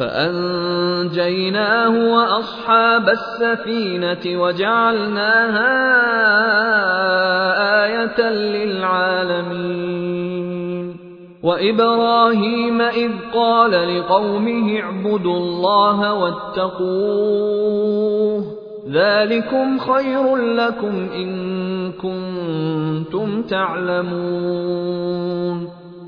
فأنجيناه وأصحاب السفينة وجعلناها آية للعالمين. وإبراهيم إذ قال لقومه اعبدوا الله واتقوه ذلكم خير لكم إن كنتم تعلمون.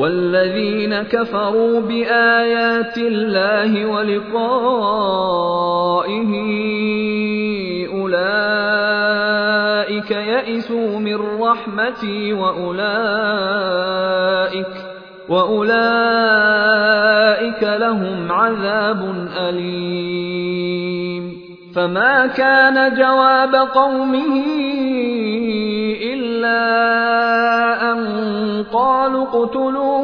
والذين كفروا بآيات الله ولقائه أولئك يئسوا من رحمتي وأولئك وأولئك لهم عذاب أليم. فما كان جواب قومه إلا أن قالوا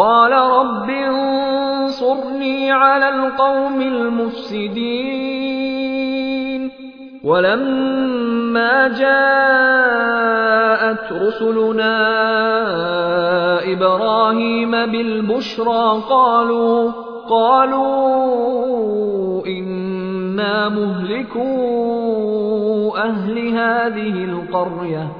قال رب انصرني على القوم المفسدين. ولما جاءت رسلنا إبراهيم بالبشرى قالوا قالوا إنا مهلكو أهل هذه القرية.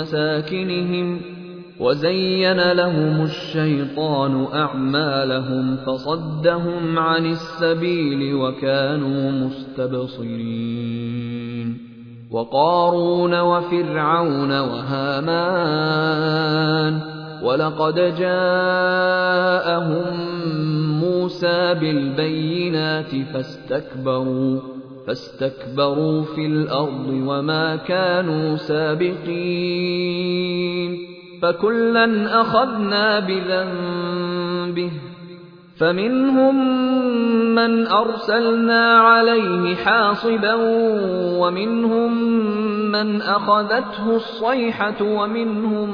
مساكنهم وزين لهم الشيطان أعمالهم فصدهم عن السبيل وكانوا مستبصرين وقارون وفرعون وهامان ولقد جاءهم موسى بالبينات فاستكبروا فاستكبروا في الأرض وما كانوا سابقين فكلا أخذنا بذنبه فمنهم من أرسلنا عليه حاصبا ومنهم من أخذته الصيحة ومنهم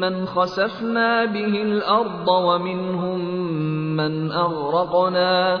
من خسفنا به الأرض ومنهم من أغرقنا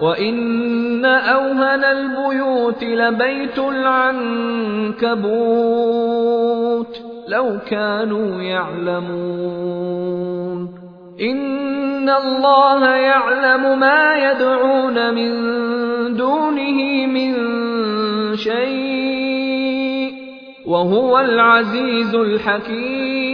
وان اوهن البيوت لبيت العنكبوت لو كانوا يعلمون ان الله يعلم ما يدعون من دونه من شيء وهو العزيز الحكيم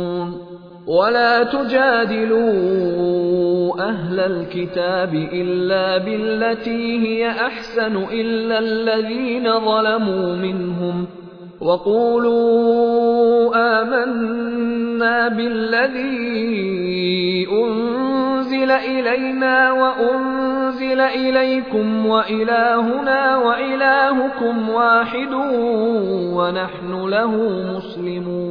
ولا تجادلوا أهل الكتاب إلا بالتي هي أحسن إلا الذين ظلموا منهم وقولوا آمنا بالذي أنزل إلينا وأنزل إليكم وإلهنا وإلهكم واحد ونحن له مسلمون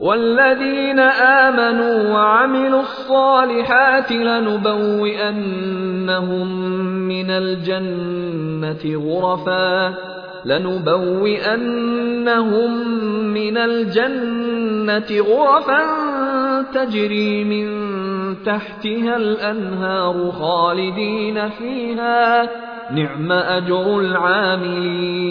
والذين آمنوا وعملوا الصالحات لنبوئنهم من الجنة غرفا لنبوئنهم من الجنة غرفا تجري من تحتها الأنهار خالدين فيها. نعم أجر العاملين.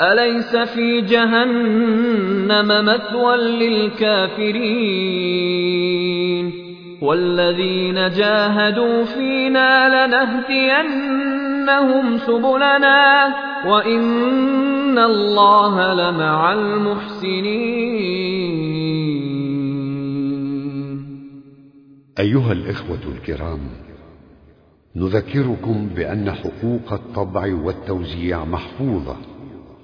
أليس في جهنم مثوى للكافرين؟ والذين جاهدوا فينا لنهدينهم سبلنا وإن الله لمع المحسنين. أيها الإخوة الكرام نذكركم بأن حقوق الطبع والتوزيع محفوظة.